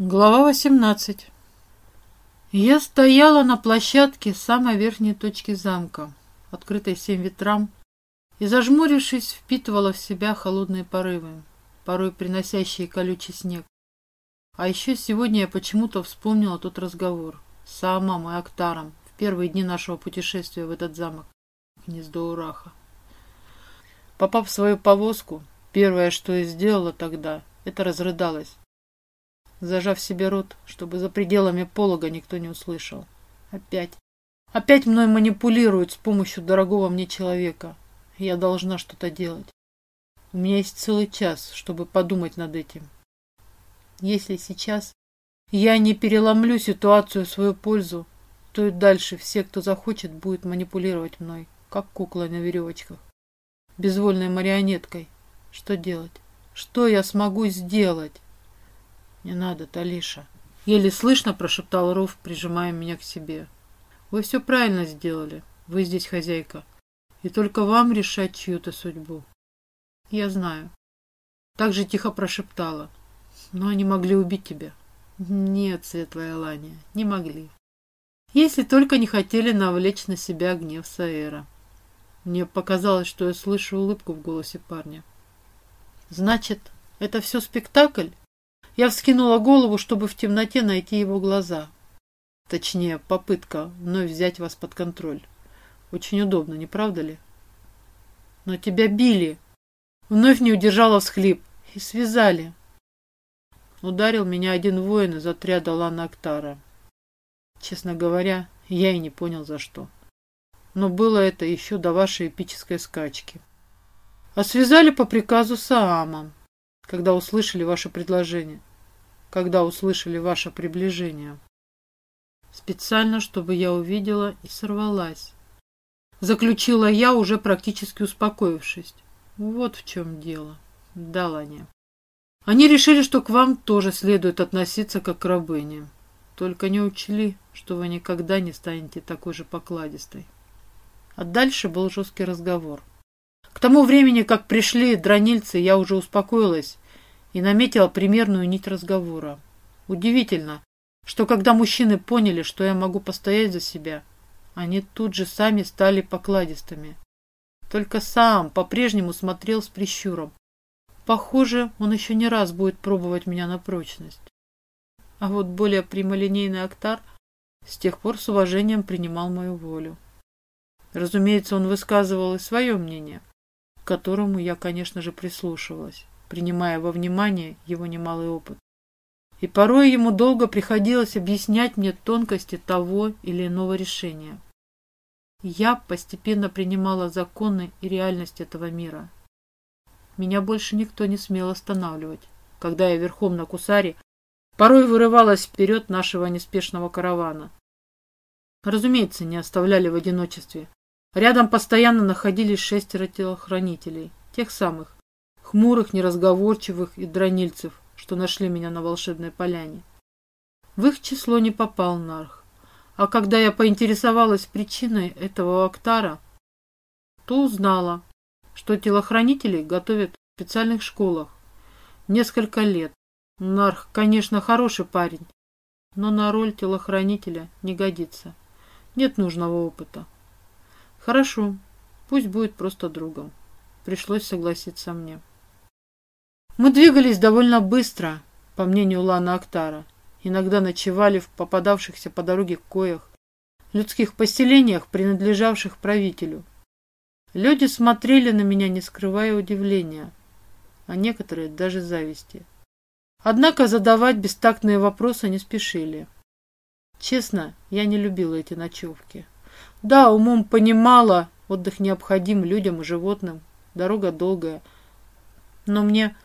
Глава 18 Я стояла на площадке самой верхней точки замка, открытой всем ветрам, и, зажмурившись, впитывала в себя холодные порывы, порой приносящие колючий снег. А еще сегодня я почему-то вспомнила тот разговор с Аамом и Актаром в первые дни нашего путешествия в этот замок, гнездо Ураха. Попав в свою повозку, первое, что я сделала тогда, это разрыдалась зажав себе рот, чтобы за пределами полога никто не услышал. Опять. Опять мной манипулируют с помощью дорогого мне человека. Я должна что-то делать. У меня есть целый час, чтобы подумать над этим. Если сейчас я не переломлю ситуацию в свою пользу, то и дальше все, кто захочет, будет манипулировать мной, как кукла на веревочках. Безвольной марионеткой. Что делать? Что я смогу сделать? «Не надо, Талиша!» Еле слышно прошептал Руф, прижимая меня к себе. «Вы все правильно сделали. Вы здесь хозяйка. И только вам решать чью-то судьбу». «Я знаю». Так же тихо прошептала. «Но они могли убить тебя». «Нет, светлая Ланя, не могли. Если только не хотели навлечь на себя гнев Саэра». Мне показалось, что я слышу улыбку в голосе парня. «Значит, это все спектакль?» Я вскинула голову, чтобы в темноте найти его глаза. Точнее, попытка вновь взять вас под контроль. Очень удобно, не правда ли? Но тебя били. Вновь не удержала всхлип. И связали. Ударил меня один воин из отряда Лана Актара. Честно говоря, я и не понял за что. Но было это еще до вашей эпической скачки. А связали по приказу Саама когда услышали ваше предложение, когда услышали ваше приближение. Специально, чтобы я увидела и сорвалась. Заключила я, уже практически успокоившись. Вот в чем дело. Да, Ланя. Они решили, что к вам тоже следует относиться как к рабыне. Только не учли, что вы никогда не станете такой же покладистой. А дальше был жесткий разговор. К тому времени, как пришли дронильцы, я уже успокоилась и наметила примерную нить разговора. Удивительно, что когда мужчины поняли, что я могу постоять за себя, они тут же сами стали покладистыми. Только сам по-прежнему смотрел с прищуром. Похоже, он еще не раз будет пробовать меня на прочность. А вот более прямолинейный Актар с тех пор с уважением принимал мою волю. Разумеется, он высказывал и свое мнение, к которому я, конечно же, прислушивалась, принимая во внимание его немалый опыт. И порой ему долго приходилось объяснять мне тонкости того или иного решения. Я постепенно принимала законы и реальность этого мира. Меня больше никто не смел останавливать, когда я верхом на кусаре порой вырывалась вперед нашего неспешного каравана. Разумеется, не оставляли в одиночестве. Рядом постоянно находились шестеро телохранителей, тех самых, хмурых, неразговорчивых и дронильцев, что нашли меня на волшебной поляне. В их число не попал Нарх. А когда я поинтересовалась причиной этого Актара, то узнала, что телохранителей готовят в специальных школах несколько лет. Нарх, конечно, хороший парень, но на роль телохранителя не годится. Нет нужного опыта. Хорошо, пусть будет просто другом. Пришлось согласиться мне. Мы двигались довольно быстро, по мнению Лана Актара. Иногда ночевали в попадавшихся по дороге коях, людских поселениях, принадлежавших правителю. Люди смотрели на меня, не скрывая удивления, а некоторые даже зависти. Однако задавать бестактные вопросы не спешили. Честно, я не любила эти ночевки. Да, умом понимала, отдых необходим людям и животным, дорога долгая. Но мне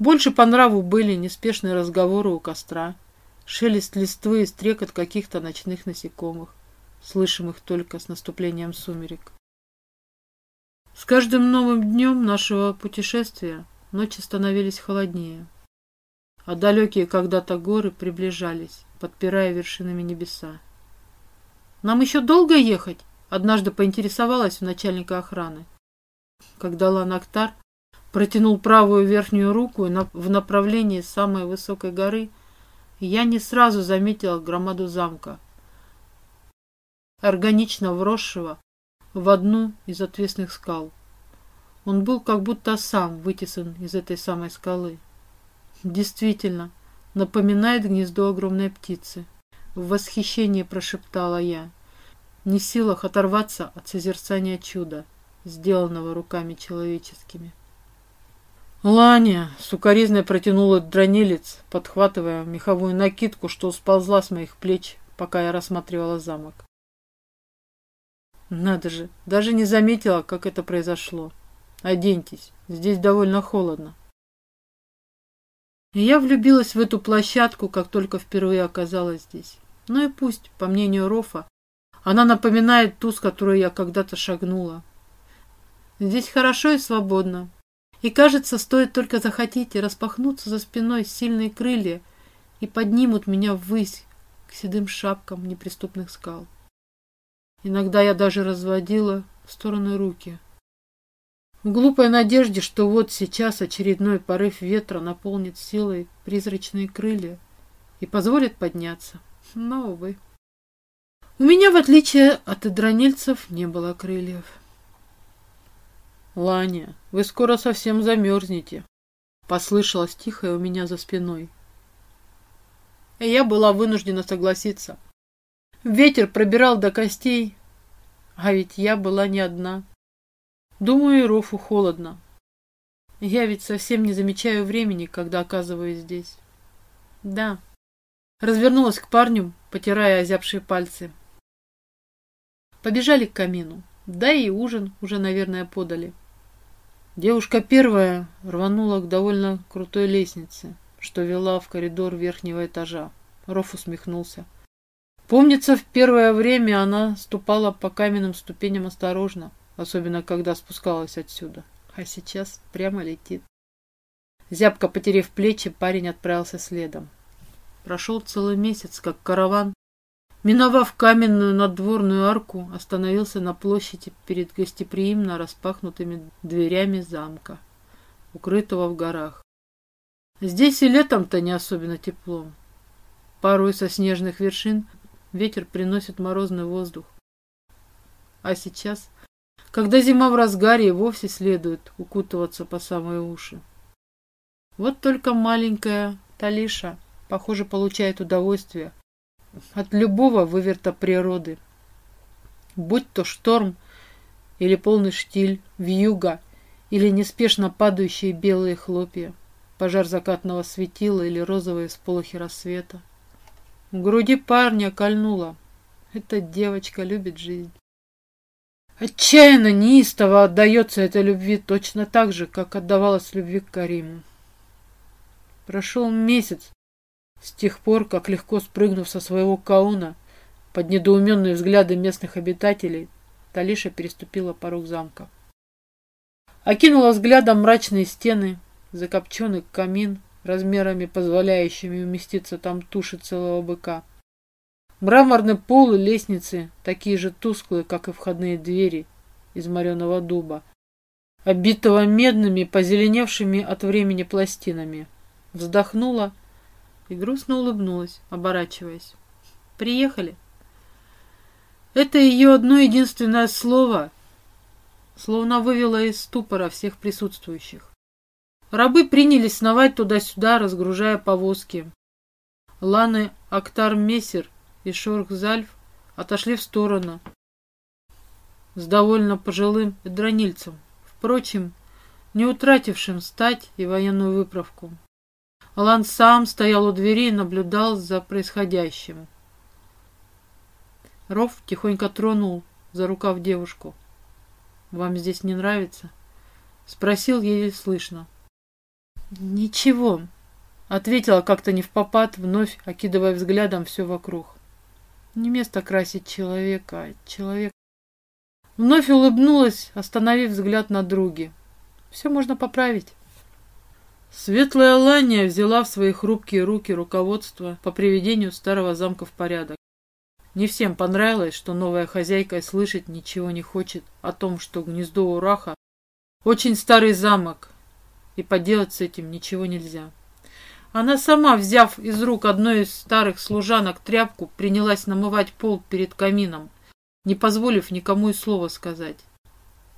больше по нраву были неспешные разговоры у костра, шелест листвы и стрекот каких-то ночных насекомых, слышимых только с наступлением сумерек. С каждым новым днем нашего путешествия ночи становились холоднее, а далекие когда-то горы приближались, подпирая вершинами небеса. «Нам еще долго ехать?» — однажды поинтересовалась у начальника охраны. Когда Ланактар протянул правую верхнюю руку в направлении самой высокой горы, я не сразу заметила громаду замка, органично вросшего в одну из отвесных скал. Он был как будто сам вытесан из этой самой скалы. Действительно, напоминает гнездо огромной птицы. В восхищении прошептала я, не в силах оторваться от созерцания чуда, сделанного руками человеческими. Ланя сукоризной протянула дронилец, подхватывая меховую накидку, что сползла с моих плеч, пока я рассматривала замок. Надо же, даже не заметила, как это произошло. Оденьтесь, здесь довольно холодно. Я влюбилась в эту площадку, как только впервые оказалась здесь. Ну и пусть, по мнению Рофа, она напоминает ту, с которой я когда-то шагнула. Здесь хорошо и свободно. И кажется, стоит только захотеть и распахнуться за спиной сильные крылья и поднимут меня ввысь к седым шапкам неприступных скал. Иногда я даже разводила в стороны руки. В глупой надежде, что вот сейчас очередной порыв ветра наполнит силой призрачные крылья и позволит подняться. Но, увы. У меня, в отличие от идронильцев, не было крыльев. «Ланя, вы скоро совсем замерзнете», — послышалось тихо у меня за спиной. И я была вынуждена согласиться. Ветер пробирал до костей, а ведь я была не одна. Думаю, Рофу холодно. Я ведь совсем не замечаю времени, когда оказываюсь здесь. Да. Развернулась к парню, потирая озябшие пальцы. Побежали к камину. Да и ужин уже, наверное, подали. Девушка первая рванула к довольно крутой лестнице, что вела в коридор верхнего этажа. Роф усмехнулся. Помнится, в первое время она ступала по каменным ступеням осторожно, особенно когда спускалась отсюда. А сейчас прямо летит. Зябко потерев плечи, парень отправился следом. Прошел целый месяц, как караван. Миновав каменную надворную арку, остановился на площади перед гостеприимно распахнутыми дверями замка, укрытого в горах. Здесь и летом-то не особенно тепло. Порой со снежных вершин Ветер приносит морозный воздух. А сейчас, когда зима в разгаре, вовсе следует укутываться по самые уши. Вот только маленькая Талиша, похоже, получает удовольствие от любого выверта природы. Будь то шторм или полный штиль, вьюга или неспешно падающие белые хлопья, пожар закатного светила или розовые сполохи рассвета. В груди парня кольнуло. Эта девочка любит жизнь. Отчаянно неистово отдается этой любви точно так же, как отдавалась любви к Кариму. Прошел месяц с тех пор, как легко спрыгнув со своего кауна под недоуменные взгляды местных обитателей, Талиша переступила порог замка. Окинула взглядом мрачные стены, закопченный камин, размерами позволяющими уместиться там туши целого быка. Мраморный пол и лестницы, такие же тусклые, как и входные двери из мореного дуба, обитого медными, позеленевшими от времени пластинами. Вздохнула и грустно улыбнулась, оборачиваясь. «Приехали?» Это ее одно единственное слово словно вывело из ступора всех присутствующих. Рабы принялись сновать туда-сюда, разгружая повозки. Ланы Актар Мессер и Шорх Зальф отошли в сторону с довольно пожилым дронильцем, впрочем, не утратившим стать и военную выправку. Алан сам стоял у двери и наблюдал за происходящим. Ров тихонько тронул за рукав девушку. «Вам здесь не нравится?» Спросил еле слышно. «Ничего», — ответила как-то не в попад, вновь окидывая взглядом все вокруг. «Не место красить человека, а человек...» Вновь улыбнулась, остановив взгляд на друге. «Все можно поправить». Светлая Лания взяла в свои хрупкие руки руководство по приведению старого замка в порядок. Не всем понравилось, что новая хозяйка слышать ничего не хочет о том, что гнездо Ураха очень старый замок, и поделать с этим ничего нельзя. Она сама, взяв из рук одной из старых служанок тряпку, принялась намывать пол перед камином, не позволив никому и слова сказать.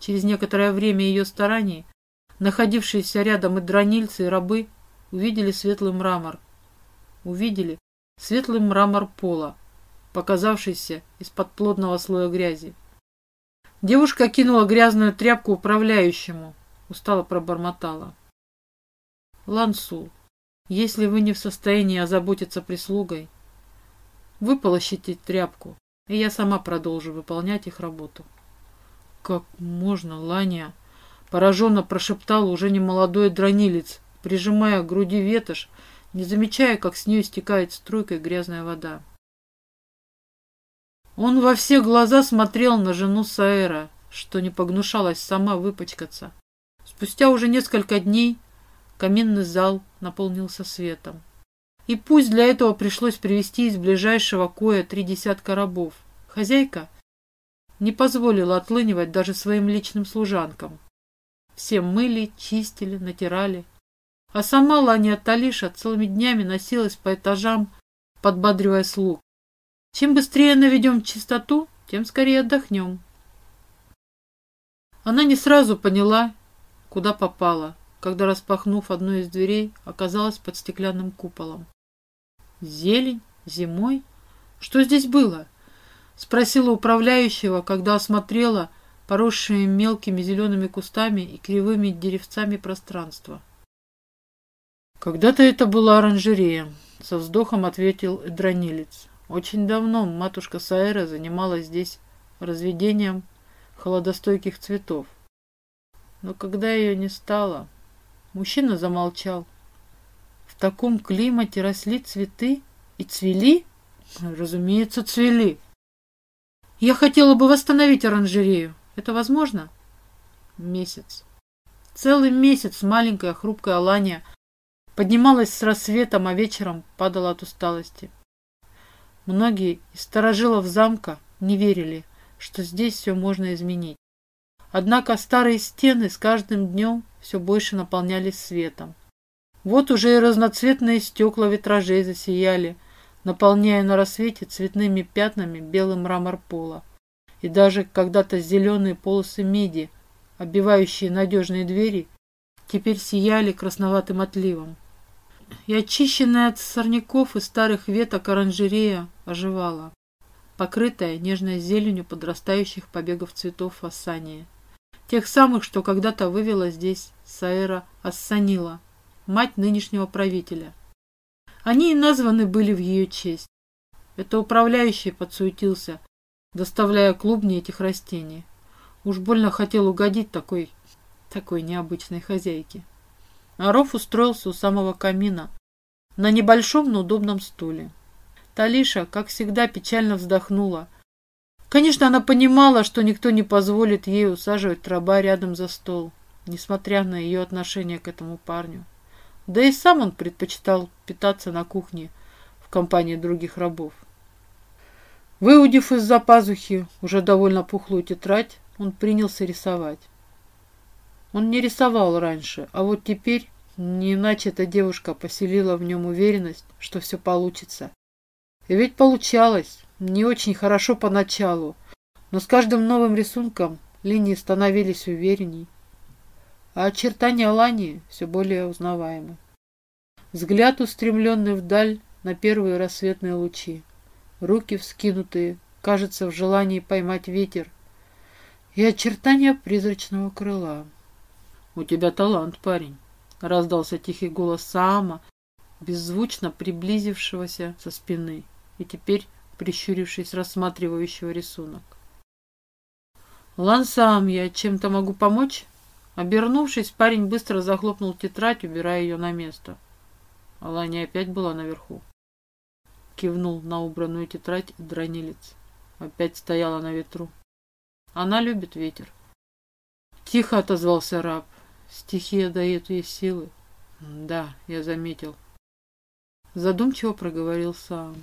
Через некоторое время ее стараний находившиеся рядом и дранильцы, и рабы увидели светлый мрамор. Увидели светлый мрамор пола, показавшийся из-под плотного слоя грязи. Девушка кинула грязную тряпку управляющему, устало пробормотала. Лансу, если вы не в состоянии озаботиться прислугой, вы полощите тряпку, и я сама продолжу выполнять их работу. Как можно, Ланя? Пораженно прошептал уже немолодой дранилец, прижимая к груди ветошь, не замечая, как с нее стекает струйкой грязная вода. Он во все глаза смотрел на жену Саэра, что не погнушалась сама выпачкаться. Спустя уже несколько дней Каминный зал наполнился светом. И пусть для этого пришлось привести из ближайшего коя три десятка рабов, хозяйка не позволила отлынивать даже своим личным служанкам. Все мыли, чистили, натирали. А сама Ланя Талиша целыми днями носилась по этажам, подбадривая слуг. Чем быстрее наведем чистоту, тем скорее отдохнем. Она не сразу поняла, куда попала когда, распахнув одну из дверей, оказалась под стеклянным куполом. «Зелень? Зимой? Что здесь было?» — спросила управляющего, когда осмотрела поросшие мелкими зелеными кустами и кривыми деревцами пространство. «Когда-то это была оранжерея», — со вздохом ответил дронилец. «Очень давно матушка Саэра занималась здесь разведением холодостойких цветов. Но когда ее не стало, Мужчина замолчал. В таком климате росли цветы и цвели? Разумеется, цвели. Я хотела бы восстановить оранжерею. Это возможно? Месяц. Целый месяц маленькая хрупкая Алания поднималась с рассветом, а вечером падала от усталости. Многие из старожилов замка не верили, что здесь все можно изменить. Однако старые стены с каждым днем все больше наполнялись светом. Вот уже и разноцветные стекла витражей засияли, наполняя на рассвете цветными пятнами белый мрамор пола. И даже когда-то зеленые полосы меди, обивающие надежные двери, теперь сияли красноватым отливом. И очищенная от сорняков и старых веток оранжерея оживала, покрытая нежной зеленью подрастающих побегов цветов фасания. Тех самых, что когда-то вывела здесь Саэра Ассанила, мать нынешнего правителя. Они и названы были в ее честь. Это управляющий подсуетился, доставляя клубни этих растений. Уж больно хотел угодить такой, такой необычной хозяйке. Аров устроился у самого камина, на небольшом, но удобном стуле. Талиша, как всегда, печально вздохнула, Конечно, она понимала, что никто не позволит ей усаживать раба рядом за стол, несмотря на ее отношение к этому парню. Да и сам он предпочитал питаться на кухне в компании других рабов. Выудив из-за пазухи уже довольно пухлую тетрадь, он принялся рисовать. Он не рисовал раньше, а вот теперь не иначе эта девушка поселила в нем уверенность, что все получится. И ведь получалось не очень хорошо поначалу, но с каждым новым рисунком линии становились уверенней, а очертания Лани все более узнаваемы. Взгляд, устремленный вдаль на первые рассветные лучи, руки вскинутые, кажется, в желании поймать ветер, и очертания призрачного крыла. «У тебя талант, парень!» — раздался тихий голос Саама, беззвучно приблизившегося со спины, и теперь прищурившись, рассматривающего рисунок. «Лансам, я чем-то могу помочь?» Обернувшись, парень быстро захлопнул тетрадь, убирая ее на место. Алания опять была наверху. Кивнул на убранную тетрадь дранилец. Опять стояла на ветру. Она любит ветер. Тихо отозвался раб. Стихия дает ей силы. Да, я заметил. Задумчиво проговорил сам.